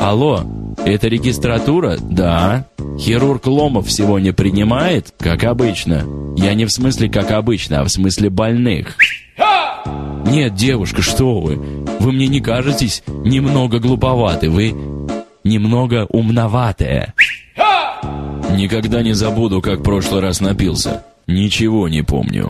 Алло, это регистратура? Да. Хирург Ломов сегодня принимает? Как обычно. Я не в смысле как обычно, а в смысле больных. Нет, девушка, что вы? Вы мне не кажетесь немного глуповаты, вы немного умноватая. Никогда не забуду, как в прошлый раз напился. Ничего не помню.